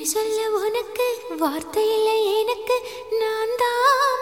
நன்றி சொல்ல உனக்கு வார்த்தை இல்லை எனக்கு. நான் தான்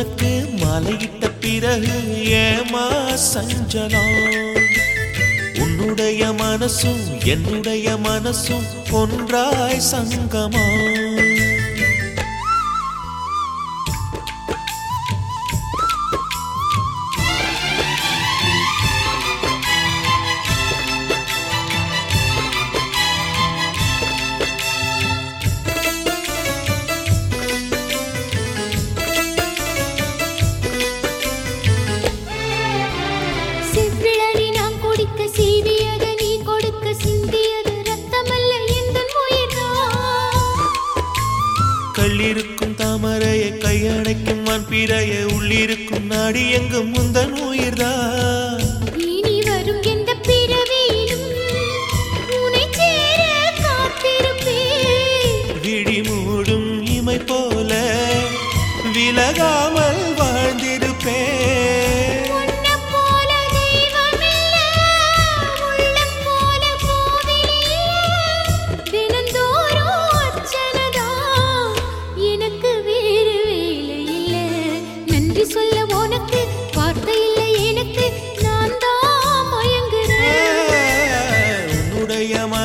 உனக்கு மலையிட்ட பிறகு ஏமா சஞ்சலம் உன்னுடைய மனசும் என்னுடைய மனசும் ஒன்றாய் சங்கமா? தாமரையை கையணைக்கும் வான்பிறைய உள்ளிருக்கும் நாடி எங்கும் முந்தன் உயிர்தான் இனி வரும் எந்த பிறவியிலும் உன்னை சேர காத்திருப்பேன். விழி மூடும் இமை போல விலகாமல் வாழ்ந்திருப்பேன்.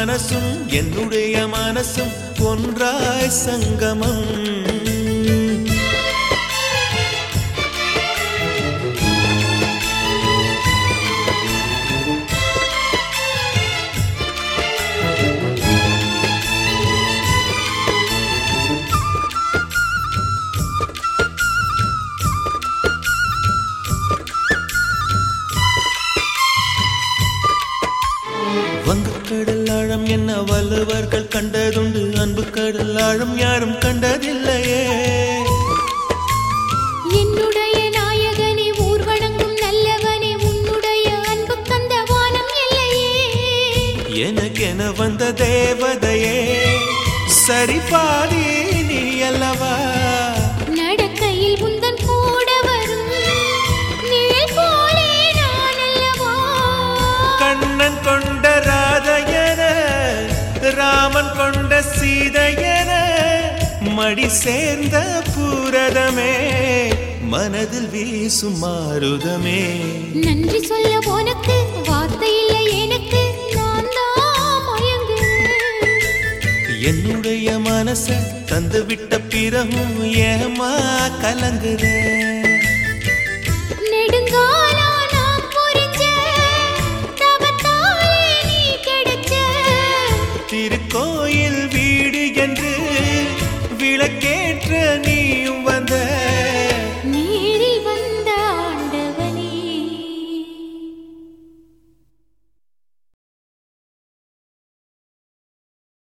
மனசும் என்னுடைய மனசும் ஒன்றாய் சங்கமம். என்ன வள்ளுவர்கள் கண்டதுண்டு? அன்பு கடல் ஆழம் யாரும் கண்டதில்லையே. எனக்கென வந்த தேவதையே சரி பாதி நீ அல்லவா? நடக்கையில் உந்தன் மடி சேர்ந்த பூரதமே மனதில் வீசும் மாறுதமே நன்றி சொல்ல உனக்கு வார்த்தை இல்லை எனக்கு என்னுடைய மனச தந்து விட்ட பிறகும் ஏமா கலங்குற நெடுங்கால் E pianinho.